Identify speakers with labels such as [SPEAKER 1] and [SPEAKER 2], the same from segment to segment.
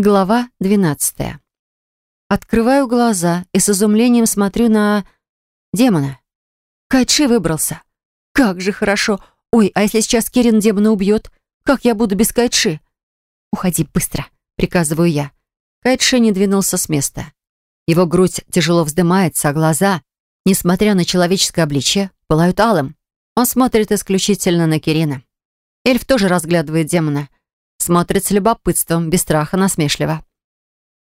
[SPEAKER 1] Глава 12. Открываю глаза и с изумлением смотрю на демона. Кайши выбрался. Как же хорошо. Ой, а если сейчас Кирин демона убьет? Как я буду без Кайши? Уходи быстро, приказываю я. Кайши не двинулся с места. Его грудь тяжело вздымается, а глаза, несмотря на человеческое обличье, пылают алым. Он смотрит исключительно на Кирина. Эльф тоже разглядывает демона — Смотрит с любопытством, без страха, насмешливо.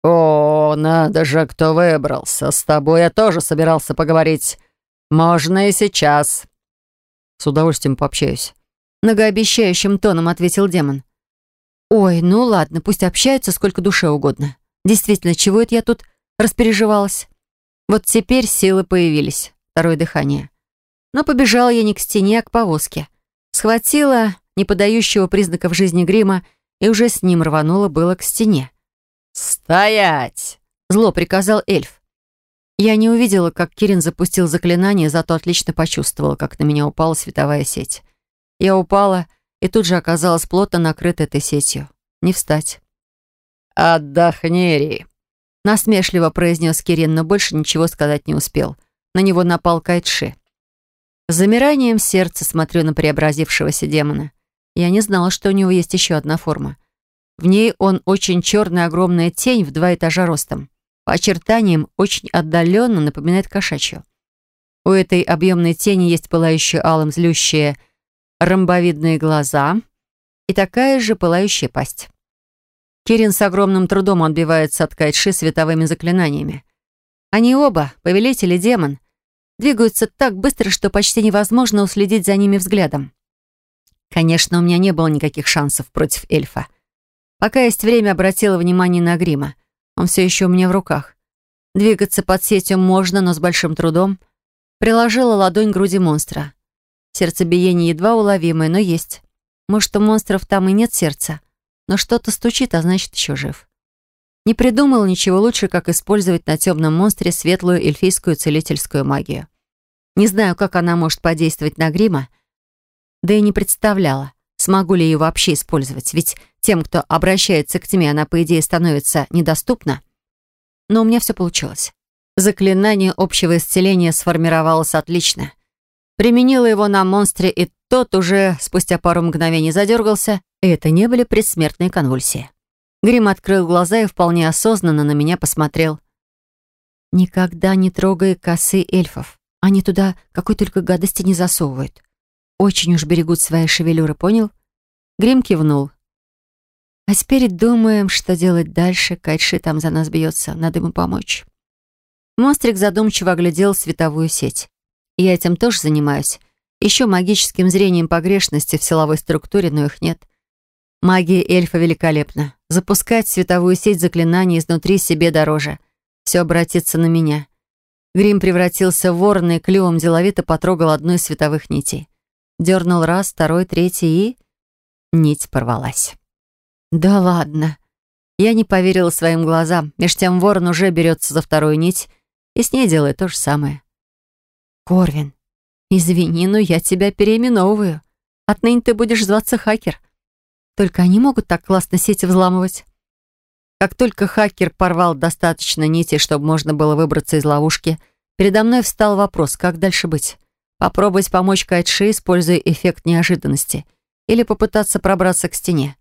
[SPEAKER 2] «О, надо же, кто выбрался. С тобой я тоже собирался поговорить. Можно и сейчас».
[SPEAKER 1] «С удовольствием пообщаюсь». Многообещающим тоном ответил демон. «Ой, ну ладно, пусть общаются сколько душе угодно. Действительно, чего это я тут распереживалась? Вот теперь силы появились. Второе дыхание. Но побежала я не к стене, а к повозке. Схватила не подающего признаков жизни грима и уже с ним рвануло было к стене.
[SPEAKER 2] «Стоять!» — зло приказал эльф.
[SPEAKER 1] Я не увидела, как Кирин запустил заклинание, зато отлично почувствовала, как на меня упала световая сеть. Я упала и тут же оказалась плотно накрыта этой сетью. Не встать.
[SPEAKER 2] «Отдохни, Ри», —
[SPEAKER 1] насмешливо произнес Кирин, но больше ничего сказать не успел. На него напал Кайтши. С замиранием сердца смотрю на преобразившегося демона. Я не знала, что у него есть еще одна форма. В ней он очень черная огромная тень в два этажа ростом. По очертаниям очень отдаленно напоминает кошачью. У этой объемной тени есть пылающие алым злющие ромбовидные глаза и такая же пылающая пасть. Кирин с огромным трудом отбивается от Кайши световыми заклинаниями. Они оба, повелитель и демон, двигаются так быстро, что почти невозможно уследить за ними взглядом. Конечно, у меня не было никаких шансов против эльфа. Пока есть время, обратила внимание на грима. Он все еще у меня в руках. Двигаться под сетью можно, но с большим трудом. Приложила ладонь к груди монстра. Сердцебиение едва уловимое, но есть. Может, у монстров там и нет сердца, но что-то стучит, а значит, еще жив. Не придумала ничего лучше, как использовать на темном монстре светлую эльфийскую целительскую магию. Не знаю, как она может подействовать на грима, да и не представляла, смогу ли ее вообще использовать, ведь тем, кто обращается к тьме, она, по идее, становится недоступна. Но у меня все получилось. Заклинание общего исцеления сформировалось отлично. Применила его на монстре, и тот уже спустя пару мгновений задергался, и это не были предсмертные конвульсии. Грим открыл глаза и вполне осознанно на меня посмотрел. «Никогда не трогай косы эльфов. Они туда какой только гадости не засовывают. Очень уж берегут свои шевелюры, понял? Грим кивнул. А теперь думаем, что делать дальше. Кайши там за нас бьется. Надо ему помочь. Монстрик задумчиво оглядел световую сеть. Я этим тоже занимаюсь. Еще магическим зрением погрешности в силовой структуре, но их нет. Магия эльфа великолепна. Запускать световую сеть заклинаний изнутри себе дороже. Все обратится на меня. Грим превратился в ворона и клювом деловито потрогал одну из световых нитей. Дернул раз, второй, третий и... Нить порвалась. «Да ладно!» Я не поверила своим глазам. Меж тем ворон уже берется за вторую нить и с ней делает то же самое. «Корвин, извини, но я тебя переименовываю. Отныне ты будешь зваться Хакер. Только они могут так классно сети взламывать». Как только хакер порвал достаточно нитей, чтобы можно было выбраться из ловушки, передо мной встал вопрос, как дальше быть. Попробовать помочь Кайтши, используя эффект неожиданности. Или попытаться пробраться к стене.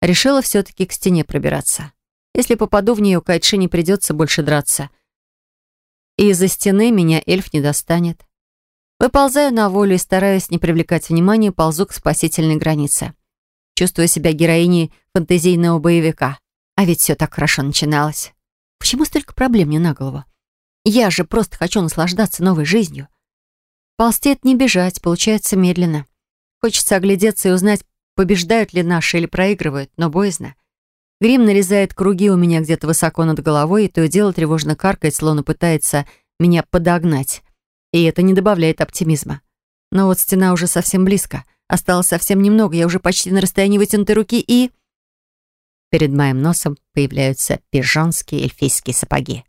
[SPEAKER 1] Решила все-таки к стене пробираться. Если попаду в нее, Кайтши не придется больше драться. И из-за стены меня эльф не достанет. Выползаю на волю и, стараясь не привлекать внимания, ползу к спасительной границе. Чувствую себя героиней фантазийного боевика. А ведь все так хорошо начиналось. Почему столько проблем мне на голову? Я же просто хочу наслаждаться новой жизнью. Ползти — не бежать, получается медленно. Хочется оглядеться и узнать, побеждают ли наши или проигрывают, но боязно. Грим нарезает круги у меня где-то высоко над головой, и то и дело тревожно каркает, словно пытается меня подогнать. И это не добавляет оптимизма. Но вот стена уже совсем близко. Осталось совсем немного, я уже почти на расстоянии вытянутой руки и... Перед моим носом появляются пижонские эльфийские сапоги.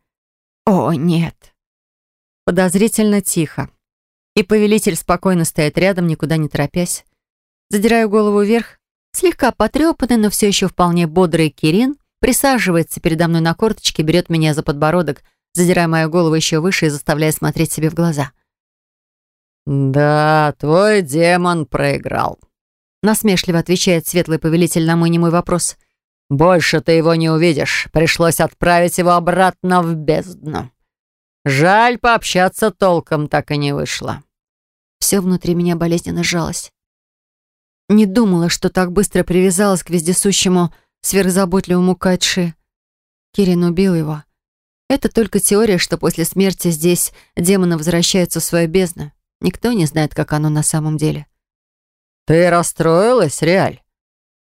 [SPEAKER 1] О, нет. Подозрительно тихо. И повелитель спокойно стоит рядом, никуда не торопясь. Задираю голову вверх. Слегка потрепанный, но все еще вполне бодрый Кирин присаживается передо мной на корточке, берет меня за подбородок, задирая мою голову еще выше и заставляя смотреть себе в глаза.
[SPEAKER 2] «Да, твой демон проиграл», —
[SPEAKER 1] насмешливо отвечает светлый повелитель на мой немой вопрос.
[SPEAKER 2] «Больше ты его не увидишь. Пришлось отправить его обратно в бездну. Жаль, пообщаться толком так и не вышло».
[SPEAKER 1] Все внутри меня болезненно сжалось. Не думала, что так быстро привязалась к вездесущему, сверхзаботливому Кайтши. Кирин убил его. Это только теория, что после смерти здесь демоны возвращаются в свою бездну. Никто не знает, как оно на самом деле.
[SPEAKER 2] «Ты расстроилась, Реаль?»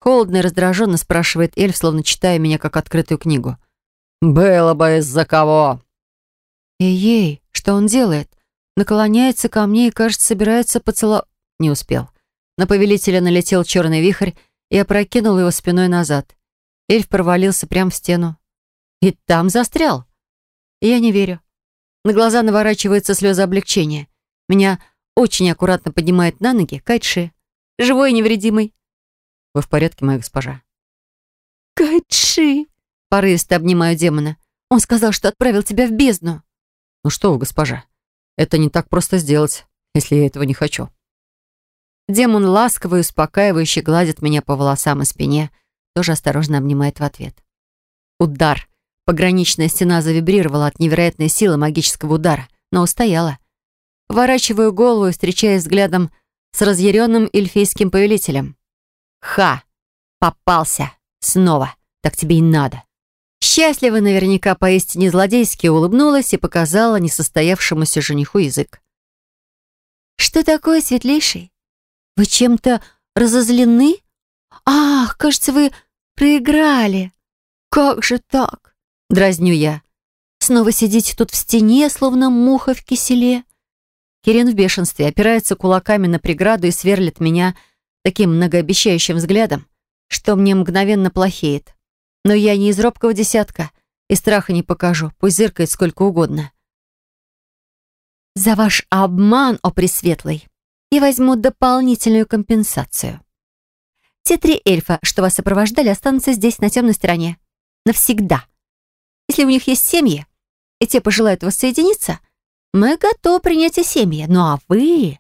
[SPEAKER 1] Холодно и раздраженно спрашивает эльф, словно читая меня как открытую книгу.
[SPEAKER 2] «Было бы из-за кого?»
[SPEAKER 1] «Эй-ей, что он делает?» Наклоняется ко мне и, кажется, собирается поцеловать. Не успел. На повелителя налетел черный вихрь и опрокинул его спиной назад. Эльф провалился прямо в стену. И там застрял. я не верю. На глаза наворачиваются слезы облегчения. Меня очень аккуратно поднимает на ноги Кайтши. Живой и невредимый.
[SPEAKER 2] Вы в порядке, моя госпожа?
[SPEAKER 1] Кайтши! Порывисто обнимаю демона. Он сказал, что отправил тебя в бездну.
[SPEAKER 2] Ну что вы, госпожа, это не так просто сделать, если я этого не хочу.
[SPEAKER 1] Демон ласково и успокаивающе гладит меня по волосам и спине, тоже осторожно обнимает в ответ. Удар. Пограничная стена завибрировала от невероятной силы магического удара, но устояла. Поворачиваю голову и встречаюсь взглядом с разъяренным эльфийским повелителем. «Ха! Попался! Снова! Так тебе и надо!» Счастливо наверняка поистине злодейски улыбнулась и показала несостоявшемуся жениху язык. «Что такое, светлейший? Вы чем-то разозлены? Ах, кажется, вы проиграли. Как же так?» Дразню я. «Снова сидите тут в стене, словно муха в киселе?» Кирин в бешенстве опирается кулаками на преграду и сверлит меня таким многообещающим взглядом, что мне мгновенно плохеет. Но я не из робкого десятка и страха не покажу, пусть зыркает сколько угодно. За ваш обман, о Пресветлый, я возьму дополнительную компенсацию. Те три эльфа, что вас сопровождали, останутся здесь, на темной стороне. Навсегда. Если у них есть семьи, и те пожелают воссоединиться, мы готовы принять и семьи. Ну а вы...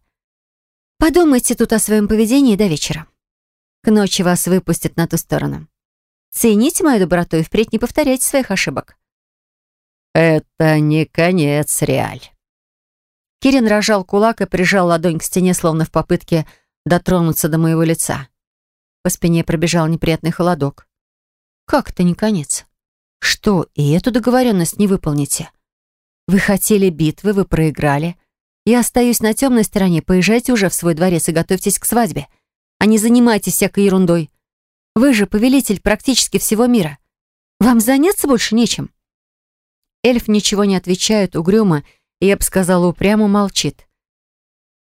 [SPEAKER 1] Подумайте тут о своем поведении до вечера. К ночи вас выпустят на ту сторону. Цените мою доброту и впредь не повторяйте своих ошибок».
[SPEAKER 2] «Это не конец, Реаль».
[SPEAKER 1] Кирин рожал кулак и прижал ладонь к стене, словно в попытке дотронуться до моего лица. По спине пробежал неприятный холодок. «Как это не конец? Что, и эту договоренность не выполните? Вы хотели битвы, вы проиграли. Я остаюсь на темной стороне, поезжайте уже в свой дворец и готовьтесь к свадьбе, а не занимайтесь всякой ерундой. Вы же повелитель практически всего мира. Вам заняться больше нечем». Эльф ничего не отвечает, угрюмо, и, я бы сказала, упрямо молчит.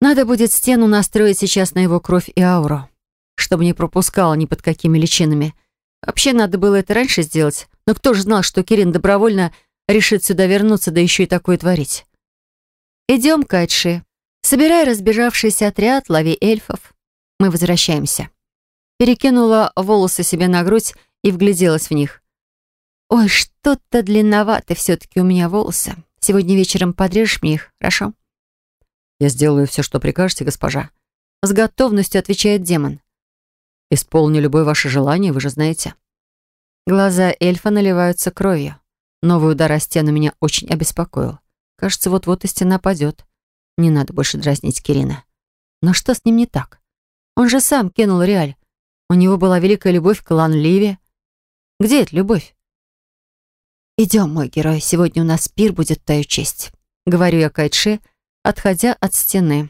[SPEAKER 1] Надо будет стену настроить сейчас на его кровь и ауру, чтобы не пропускала ни под какими личинами. Вообще, надо было это раньше сделать, но кто же знал, что Кирин добровольно решит сюда вернуться, да еще и такое творить. «Идем, Кайтши. Собирай разбежавшийся отряд, лови эльфов. Мы возвращаемся» перекинула волосы себе на грудь и вгляделась в них. «Ой, что-то длинновато все-таки у меня волосы. Сегодня вечером подрежешь мне их, хорошо?»
[SPEAKER 2] «Я сделаю все, что прикажете, госпожа».
[SPEAKER 1] С готовностью отвечает демон.
[SPEAKER 2] «Исполню любое ваше желание, вы же знаете».
[SPEAKER 1] Глаза эльфа наливаются кровью. Новый удар о стену меня очень обеспокоил. Кажется, вот-вот и стена падет. Не надо больше дразнить Кирина. Но что с ним не так? Он же сам кинул Реаль. У него была великая любовь к клану Ливи. Где эта любовь? «Идем, мой герой, сегодня у нас пир будет в твою честь», — говорю я Кайтше, отходя от стены.